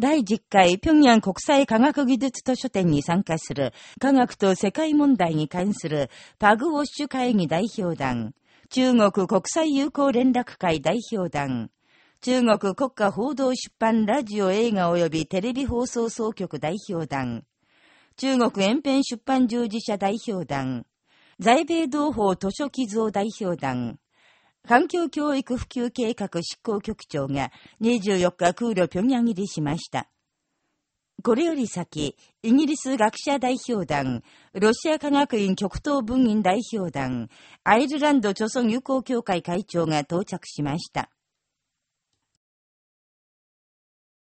第10回平壌国際科学技術図書展に参加する科学と世界問題に関するパグウォッシュ会議代表団、中国国際友好連絡会代表団、中国国家報道出版ラジオ映画及びテレビ放送総局代表団、中国延編出版従事者代表団、在米同胞図書寄贈代表団、環境教育普及計画執行局長が24日空路平壌入りしました。これより先、イギリス学者代表団、ロシア科学院極東文院代表団、アイルランド著村友好協会会長が到着しました。